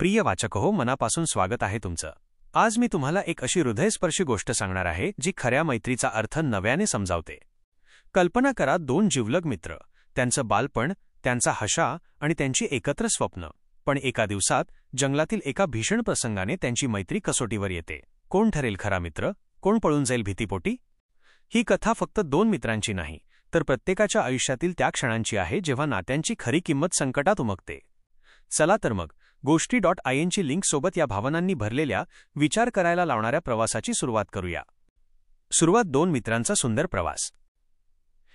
प्रिय वाचक हो मनापासून स्वागत आहे तुमचं. आज मी तुम्हाला एक अशी हृदयस्पर्शी गोष्ट सांगणार आहे जी खऱ्या मैत्रीचा अर्थ नव्याने समजावते. कल्पना करा दोन जिवलग मित्र. त्यांचं बालपण त्यांचा हशा आणि त्यांची एकत्र स्वप्न. पण एका दिवसात जंगलातील एका भीषण प्रसंगाने त्यांची मैत्री कसोटीवर येते. कोण ठरेल खरा मित्र? कोण पळून जाईल भीतीपोटी? ही कथा फक्त दोन मित्रांची नाही तर प्रत्येकाच्या आयुष्यातील त्या क्षणांची आहे जेव्हा नात्यांची खरी किंमत संकटात उमगते. चला तर मग गोष्टी डॉट आय एनची लिंकसोबत या भावनांनी भरलेल्या विचार करायला लावणाऱ्या प्रवासाची सुरुवात करूया. सुरुवात दोन मित्रांचा सुंदर प्रवास.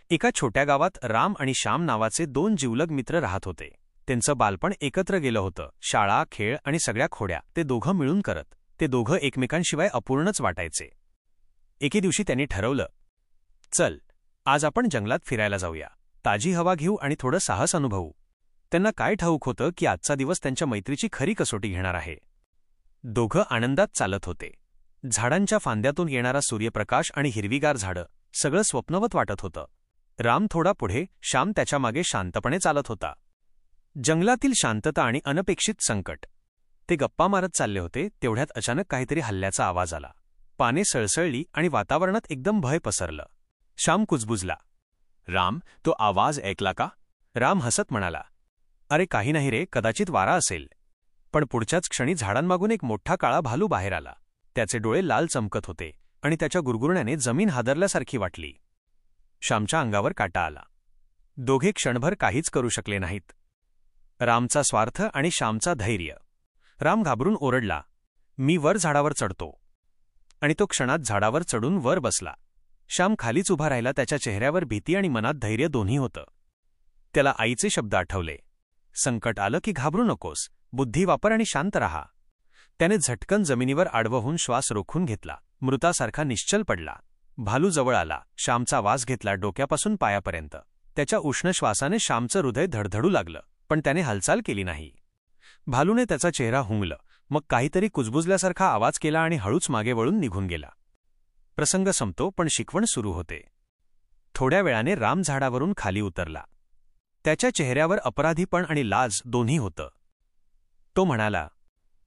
एका छोट्या गावात राम आणि श्याम नावाचे दोन जिवलग मित्र राहत होते. त्यांचं बालपण एकत्र गेलं होतं. शाळा खेळ आणि सगळ्या खोड्या ते दोघं मिळून करत ते दोघं एकमेकांशिवाय अपूर्णच वाटायचे. एके दिवशी त्यांनी ठरवलं चल आज आपण जंगलात फिरायला जाऊया. ताजी हवा घेऊ आणि थोडं साहस अनुभवू. त्यांना काय ठाऊक होतं की आजचा दिवस त्यांच्या मैत्रीची खरी कसोटी घेणार आहे? दोघं आनंदात चालत होते. झाडांच्या फांद्यातून येणारा सूर्यप्रकाश आणि हिरवीगार झाडं सगळं स्वप्नवत वाटत होतं. राम थोडा पुढे श्याम त्याच्यामागे शांतपणे चालत होता. जंगलातील शांतता आणि अनपेक्षित संकट. ते गप्पा मारत चालले होते तेवढ्यात अचानक काहीतरी हल्ल्याचा आवाज आला. पाने सळसळली आणि वातावरणात एकदम भय पसरलं. श्याम कुजबुजला. राम तो आवाज ऐकला का? राम हसत म्हणाला. अरे काही नाही रे कदाचित वारा असेल. पण पुढच्याच क्षणी झाडांमागून एक मोठा काळा भालू बाहेर आला. त्याचे डोळे लाल चमकत होते आणि त्याच्या गुरगुरण्याने जमीन हादरल्यासारखी वाटली. श्यामच्या अंगावर काटा आला. दोघे क्षणभर काहीच करू शकले नाहीत. रामचा स्वार्थ आणि श्यामचा धैर्य. राम घाबरून ओरडला. मी वर झाडावर चढतो. आणि तो क्षणात झाडावर चढून वर बसला. श्याम खालीच उभा राहिला त्याच्या चेहऱ्यावर भीती आणि मनात धैर्य दोन्ही होतं. त्याला आईचे शब्द आठवले. संकट आलं की घाबरू नकोस. बुद्धी वापर आणि शांत रहा. त्याने झटकन जमिनीवर आडवहून श्वास रोखून घेतला. मृतासारखा निश्चल पडला. भालू जवळ आला. श्यामचा वास घेतला डोक्यापासून पायापर्यंत. त्याच्या उष्ण श्वासाने श्यामचं हृदय धडधडू लागलं. पण त्याने हालचाल केली नाही. भालूने त्याचा चेहरा हुंगलं. मग काहीतरी कुजबुजल्यासारखा आवाज केला आणि हळूच मागे वळून निघून गेला. प्रसंग संपतो पण शिकवण सुरू होते. थोड्या वेळाने राम झाडावरून खाली उतरला. त्याच्या चेहऱ्यावर अपराधीपण आणि लाज दोन्ही होतं. तो म्हणाला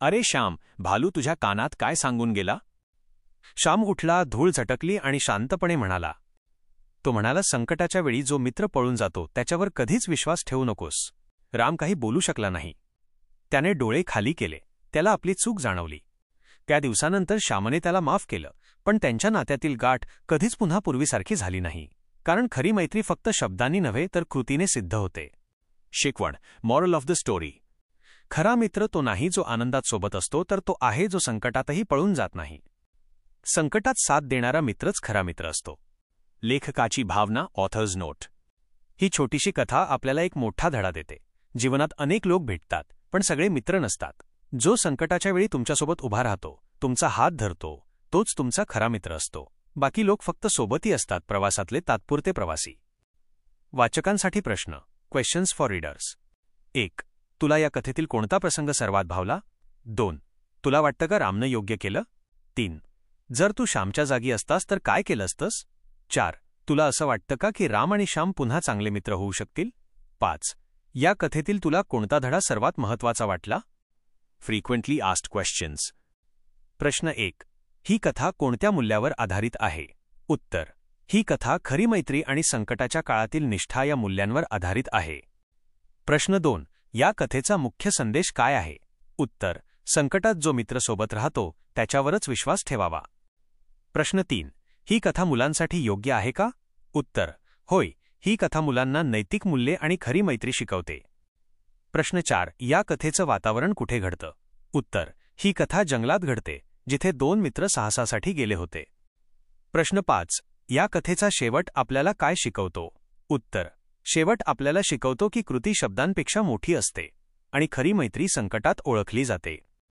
अरे श्याम भालू तुझ्या कानात काय सांगून गेला? श्याम उठला धूळ झटकली आणि शांतपणे म्हणाला तो म्हणाला संकटाच्या वेळी जो मित्र पळून जातो त्याच्यावर कधीच विश्वास ठेवू नकोस. राम काही बोलू शकला नाही. त्याने डोळे खाली केले. त्याला आपली चूक जाणवली. त्या दिवसानंतर श्यामने त्याला माफ केलं पण त्यांच्या नात्यातील गाठ कधीच पुन्हा पूर्वीसारखी झाली नाही. कारण खरी मैत्री फक्त शब्दांनी नव्हे तर कृतीने सिद्ध होते. शिकवण. मॉरल ऑफ द स्टोरी खरा मित्र तो नाही जो आनंदात सोबत असतो तर तो आहे जो संकटातही पळून जात नाही. संकटात साथ देणारा मित्रच खरा मित्र असतो. लेखकाची भावना ऑथर्स नोट ही छोटीशी कथा आपल्याला एक मोठा धडा देते. जीवनात अनेक लोक भेटतात पण सगळे मित्र नसतात. जो संकटाच्या वेळी तुमच्यासोबत उभा राहतो तुमचा हात धरतो तोच तुमचा खरा मित्र असतो. बाकी लोक फक्त सोबती असतात प्रवासातले तात्पुरते प्रवासी. वाचकांसाठी प्रश्न. क्वेश्चन्स फॉर रीडर्स एक. तुला या कथेतील कोणता प्रसंग सर्वात भावला? दोन. तुला वाटतं का रामनं योग्य केलं? तीन. जर तू श्यामच्या जागी असतास तर काय केलं असतंस? चार. तुला असं वाटतं का की राम आणि श्याम पुन्हा चांगले मित्र होऊ शकतील? पाच. या कथेतील तुला कोणता धडा सर्वात महत्त्वाचा वाटला? फ्रिक्वेंटली आस्ट क्वेश्चन्स प्रश्न एक. ही कथा कोणत्या मूल्यावर आधारित आहे? उत्तर. ही कथा खरी मैत्री आणि संकटाच्या काळातील निष्ठा या मूल्यांवर आधारित आहे. प्रश्न दोन. या कथेचा मुख्य संदेश काय आहे? उत्तर. संकटात जो मित्र सोबत राहतो त्याच्यावरच विश्वास ठेवावा. प्रश्न तीन. ही कथा मुलांसाठी योग्य आहे का? उत्तर. होय ही कथा मुलांना नैतिक मूल्ये आणि खरी मैत्री शिकवते. प्रश्न चार. या कथेचं वातावरण कुठे घडतं? उत्तर. ही कथा जंगलात घडते. जिथे दोन मित्र साहसासाठी गेले होते. प्रश्न पाच. या कथेचा शेवट आपल्याला काय शिकवतो? उत्तर. शेवट आपल्याला शिकवतो की कृती शब्दांपेक्षा मोठी असते आणि खरी मैत्री संकटात ओळखली जाते.